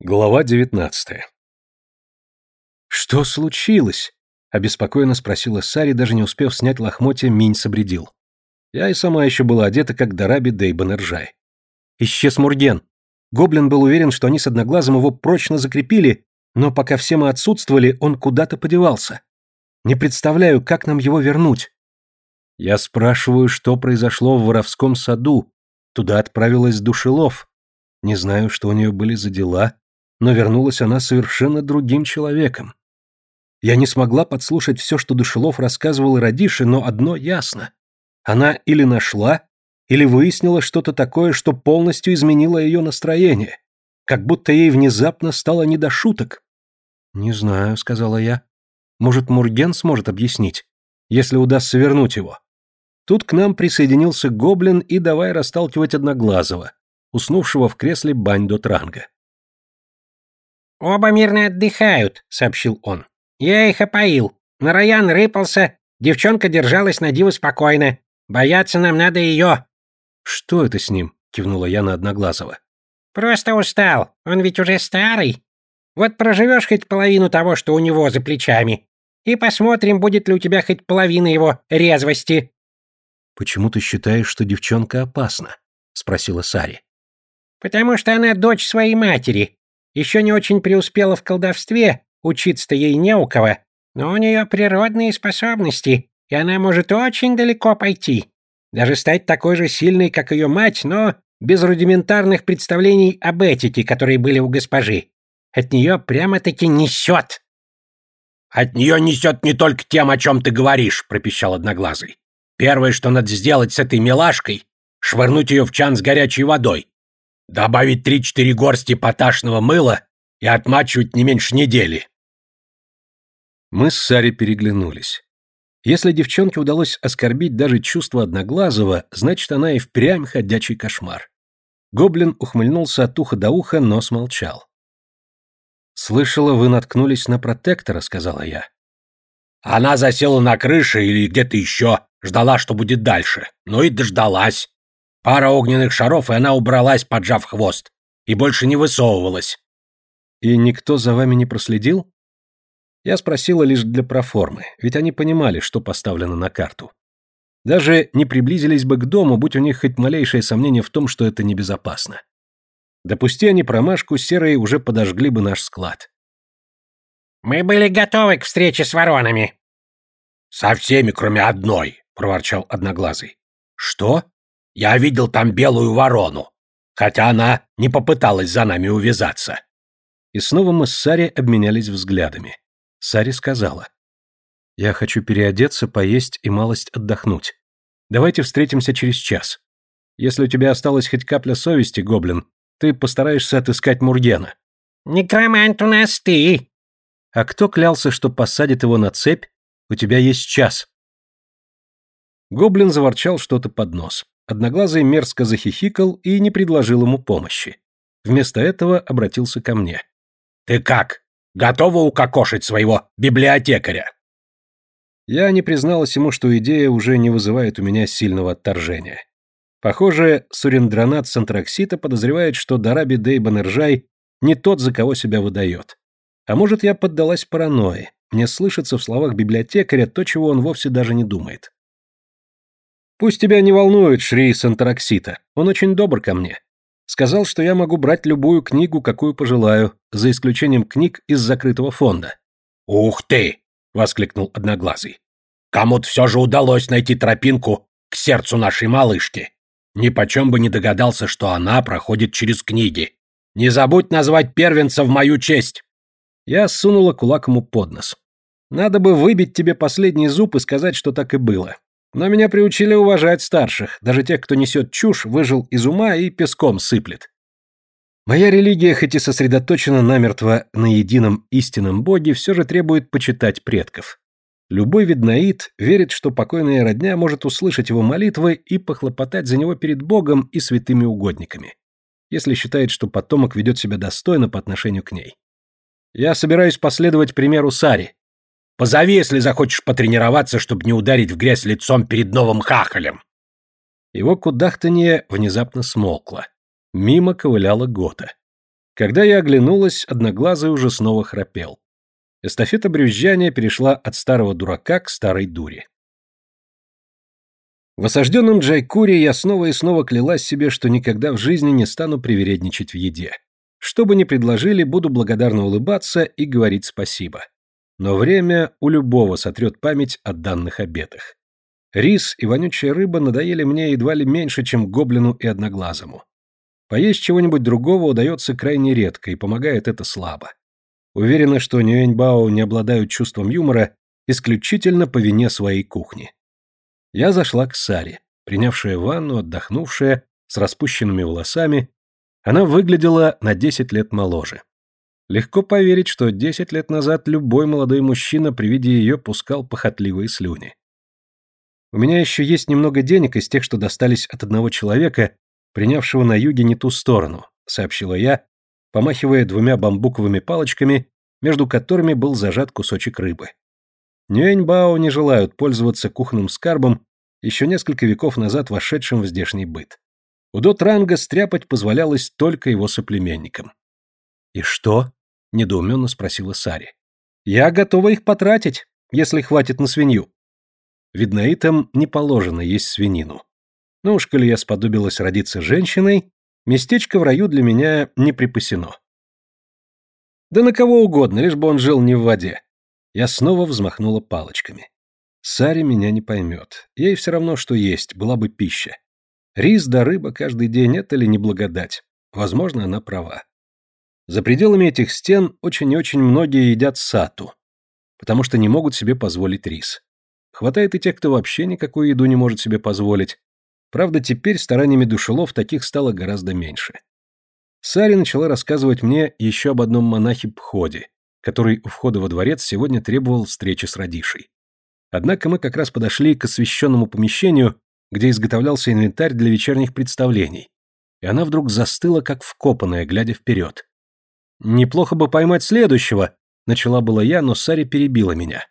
Глава девятнадцатая. «Что случилось?» — обеспокоенно спросила Сари, даже не успев снять лохмотья, Минь собредил. Я и сама еще была одета, как Дараби Дейбан Иржай. Исчез Мурген. Гоблин был уверен, что они с Одноглазым его прочно закрепили, но пока все мы отсутствовали, он куда-то подевался. Не представляю, как нам его вернуть. Я спрашиваю, что произошло в воровском саду. Туда отправилась Душелов. Не знаю, что у нее были за дела, но вернулась она совершенно другим человеком. Я не смогла подслушать все, что Душелов рассказывал Радише, но одно ясно. Она или нашла, или выяснила что-то такое, что полностью изменило ее настроение, как будто ей внезапно стало не до шуток. «Не знаю», — сказала я. «Может, Мурген сможет объяснить, если удастся вернуть его». Тут к нам присоединился гоблин и давай расталкивать Одноглазого, уснувшего в кресле Баньдо Транга. «Оба мирно отдыхают», — сообщил он. «Я их опоил. Нараян рыпался, девчонка держалась на диву спокойно. Бояться нам надо ее». «Что это с ним?» — кивнула я на Одноглазого. «Просто устал. Он ведь уже старый. Вот проживешь хоть половину того, что у него за плечами, и посмотрим, будет ли у тебя хоть половина его резвости». «Почему ты считаешь, что девчонка опасна?» — спросила Сари. «Потому что она дочь своей матери. Еще не очень преуспела в колдовстве, учиться-то ей не у кого, но у нее природные способности, и она может очень далеко пойти. Даже стать такой же сильной, как ее мать, но без рудиментарных представлений об этике, которые были у госпожи. От нее прямо-таки несет. «От нее несет не только тем, о чем ты говоришь», — пропищал Одноглазый. «Первое, что надо сделать с этой милашкой, швырнуть ее в чан с горячей водой, Добавить три-четыре горсти поташного мыла и отмачивать не меньше недели. Мы с Сари переглянулись. Если девчонке удалось оскорбить даже чувство Одноглазого, значит, она и впрямь ходячий кошмар. Гоблин ухмыльнулся от уха до уха, но смолчал. «Слышала, вы наткнулись на протектора», — сказала я. «Она засела на крыше или где-то еще, ждала, что будет дальше. Ну и дождалась. Пара огненных шаров, и она убралась, поджав хвост, и больше не высовывалась. И никто за вами не проследил? Я спросила лишь для проформы, ведь они понимали, что поставлено на карту. Даже не приблизились бы к дому, будь у них хоть малейшее сомнение в том, что это небезопасно. Допусти они промашку, серые уже подожгли бы наш склад. «Мы были готовы к встрече с воронами». «Со всеми, кроме одной», — проворчал Одноглазый. «Что?» Я видел там белую ворону, хотя она не попыталась за нами увязаться. И снова мы с Сари обменялись взглядами. Сари сказала. «Я хочу переодеться, поесть и малость отдохнуть. Давайте встретимся через час. Если у тебя осталась хоть капля совести, гоблин, ты постараешься отыскать Мургена». «Некромант у нас ты!» «А кто клялся, что посадит его на цепь? У тебя есть час». Гоблин заворчал что-то под нос. Одноглазый мерзко захихикал и не предложил ему помощи. Вместо этого обратился ко мне. «Ты как? Готова укокошить своего библиотекаря?» Я не призналась ему, что идея уже не вызывает у меня сильного отторжения. Похоже, Сурендранат Сантраксита подозревает, что Дараби Дейбан Иржай не тот, за кого себя выдает. А может, я поддалась паранойи. Мне слышится в словах библиотекаря то, чего он вовсе даже не думает. Пусть тебя не волнует Шри Сантараксита, он очень добр ко мне. Сказал, что я могу брать любую книгу, какую пожелаю, за исключением книг из закрытого фонда. «Ух ты!» — воскликнул Одноглазый. «Кому-то все же удалось найти тропинку к сердцу нашей малышки. Ни почем бы не догадался, что она проходит через книги. Не забудь назвать первенца в мою честь!» Я сунула кулак ему под нос. «Надо бы выбить тебе последний зуб и сказать, что так и было. Но меня приучили уважать старших, даже тех, кто несет чушь, выжил из ума и песком сыплет. Моя религия, хоть и сосредоточена намертво на едином истинном боге, все же требует почитать предков. Любой виднаид верит, что покойная родня может услышать его молитвы и похлопотать за него перед Богом и святыми угодниками, если считает, что потомок ведет себя достойно по отношению к ней. Я собираюсь последовать примеру Сари, Позови, если захочешь потренироваться, чтобы не ударить в грязь лицом перед новым хахалем. Его кудахтанье внезапно смолкло. Мимо ковыляла Гота. Когда я оглянулась, одноглазый уже снова храпел. Эстафета брюзжания перешла от старого дурака к старой дуре. В осажденном Джайкуре я снова и снова клялась себе, что никогда в жизни не стану привередничать в еде. Что бы ни предложили, буду благодарно улыбаться и говорить спасибо. Но время у любого сотрет память о данных обетах. Рис и вонючая рыба надоели мне едва ли меньше, чем гоблину и одноглазому. Поесть чего-нибудь другого удается крайне редко, и помогает это слабо. Уверена, что Нюэньбао не обладают чувством юмора исключительно по вине своей кухни. Я зашла к Саре, принявшая ванну, отдохнувшая, с распущенными волосами. Она выглядела на 10 лет моложе. Легко поверить, что 10 лет назад любой молодой мужчина при виде ее пускал похотливые слюни. У меня еще есть немного денег из тех, что достались от одного человека, принявшего на юге не ту сторону, сообщила я, помахивая двумя бамбуковыми палочками, между которыми был зажат кусочек рыбы. Нюэньбао не желают пользоваться кухонным скарбом, еще несколько веков назад вошедшим в здешний быт. У Дотранга стряпать позволялось только его соплеменникам. «И что?» — недоуменно спросила Сари. «Я готова их потратить, если хватит на свинью». Виднаитам не положено есть свинину. Но уж коли я сподобилась родиться женщиной, местечко в раю для меня не припасено. Да на кого угодно, лишь бы он жил не в воде. Я снова взмахнула палочками. Сари меня не поймет. Ей все равно, что есть, была бы пища. Рис да рыба каждый день — это ли не благодать? Возможно, она права. За пределами этих стен очень и очень многие едят сату, потому что не могут себе позволить рис. Хватает и тех, кто вообще никакую еду не может себе позволить, Правда, теперь стараниями душелов таких стало гораздо меньше. Сари начала рассказывать мне еще об одном монахе Пходе, который у входа во дворец сегодня требовал встречи с Радишей. Однако мы как раз подошли к освещенному помещению, где изготовлялся инвентарь для вечерних представлений, и она вдруг застыла, как вкопанная, глядя вперед. «Неплохо бы поймать следующего», — начала была я, но Сари перебила меня.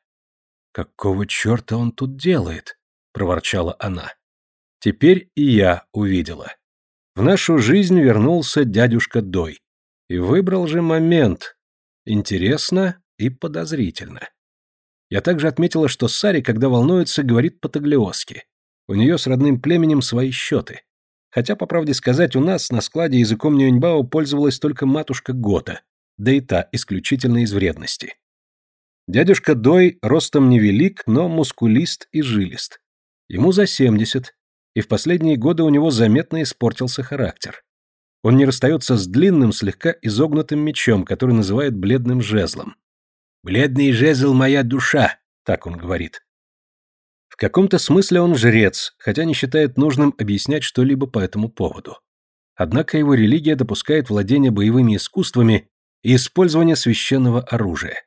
«Какого черта он тут делает?» — проворчала она. Теперь и я увидела. В нашу жизнь вернулся дядюшка Дой. И выбрал же момент. Интересно и подозрительно. Я также отметила, что Сари, когда волнуется, говорит по-таглиоски. У нее с родным племенем свои счеты. Хотя, по правде сказать, у нас на складе языком Нюньбао пользовалась только матушка Гота, да и та исключительно из вредности. Дядюшка Дой ростом невелик, но мускулист и жилист. Ему за семьдесят, и в последние годы у него заметно испортился характер. Он не расстается с длинным, слегка изогнутым мечом, который называет бледным жезлом. «Бледный жезл — моя душа», — так он говорит. В каком-то смысле он жрец, хотя не считает нужным объяснять что-либо по этому поводу. Однако его религия допускает владение боевыми искусствами и использование священного оружия.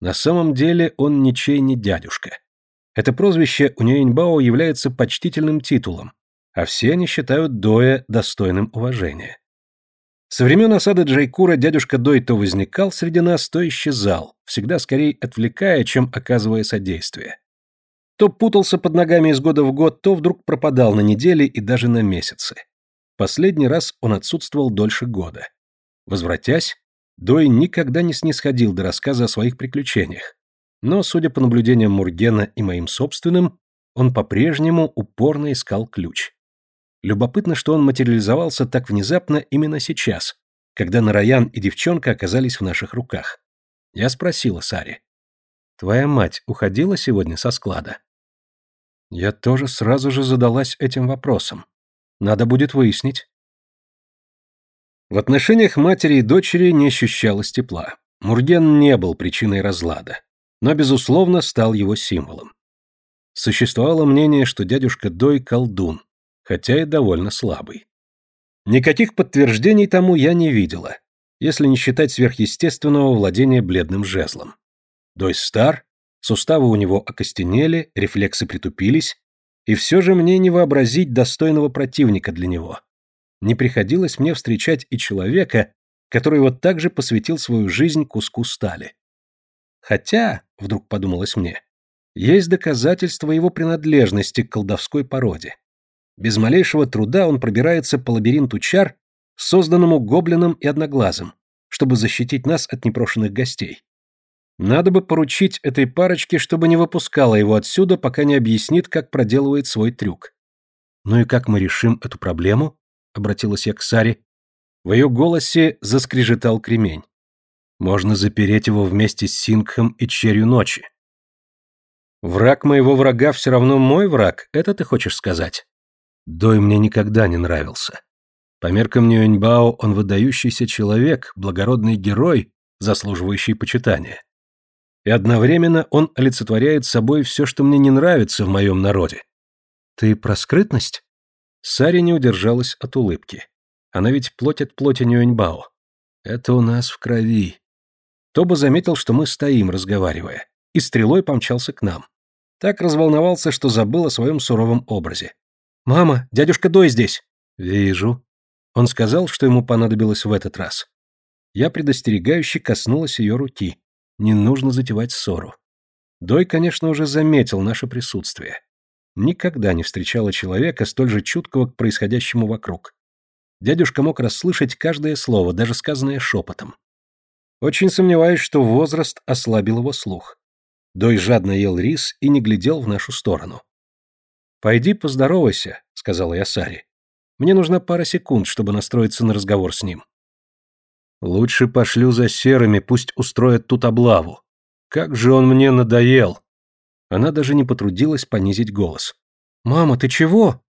На самом деле он ничей не дядюшка. Это прозвище у Нюэньбао является почтительным титулом, а все они считают Доя достойным уважения. Со времен осады Джайкура дядюшка Дой то возникал среди нас, то исчезал, всегда скорее отвлекая, чем оказывая содействие. То путался под ногами из года в год, то вдруг пропадал на недели и даже на месяцы. Последний раз он отсутствовал дольше года. Возвратясь, Дой никогда не снисходил до рассказа о своих приключениях, но, судя по наблюдениям Мургена и моим собственным, он по-прежнему упорно искал ключ. Любопытно, что он материализовался так внезапно именно сейчас, когда Нараян и девчонка оказались в наших руках. Я спросила Саре. «Твоя мать уходила сегодня со склада?» Я тоже сразу же задалась этим вопросом. Надо будет выяснить. В отношениях матери и дочери не ощущалось тепла. Мурген не был причиной разлада но, безусловно, стал его символом. Существовало мнение, что дядюшка Дой колдун, хотя и довольно слабый. Никаких подтверждений тому я не видела, если не считать сверхъестественного владения бледным жезлом. Дой стар, суставы у него окостенели, рефлексы притупились, и все же мне не вообразить достойного противника для него. Не приходилось мне встречать и человека, который вот так же посвятил свою жизнь куску стали. Хотя, вдруг подумалось мне, есть доказательства его принадлежности к колдовской породе. Без малейшего труда он пробирается по лабиринту чар, созданному гоблином и одноглазым, чтобы защитить нас от непрошенных гостей. Надо бы поручить этой парочке, чтобы не выпускала его отсюда, пока не объяснит, как проделывает свой трюк. «Ну и как мы решим эту проблему?» — обратилась я к Саре. В ее голосе заскрежетал кремень. «Можно запереть его вместе с Сингхом и Черью Ночи». «Враг моего врага все равно мой враг, это ты хочешь сказать?» Дой мне никогда не нравился. По меркам Нюэньбао он выдающийся человек, благородный герой, заслуживающий почитания. И одновременно он олицетворяет собой все, что мне не нравится в моем народе. Ты про скрытность? Сари не удержалась от улыбки. Она ведь плоть от плоти Нюэньбао. Это у нас в крови. Тоба заметил, что мы стоим, разговаривая, и стрелой помчался к нам. Так разволновался, что забыл о своем суровом образе. «Мама, дядюшка Дой здесь!» «Вижу». Он сказал, что ему понадобилось в этот раз. Я предостерегающе коснулась ее руки. Не нужно затевать ссору. Дой, конечно, уже заметил наше присутствие. Никогда не встречала человека, столь же чуткого к происходящему вокруг. Дядюшка мог расслышать каждое слово, даже сказанное шепотом. Очень сомневаюсь, что возраст ослабил его слух. Дой жадно ел рис и не глядел в нашу сторону. «Пойди поздоровайся», — сказала я Саре. Мне нужна пара секунд, чтобы настроиться на разговор с ним. Лучше пошлю за серыми, пусть устроят тут облаву. Как же он мне надоел. Она даже не потрудилась понизить голос. «Мама, ты чего?»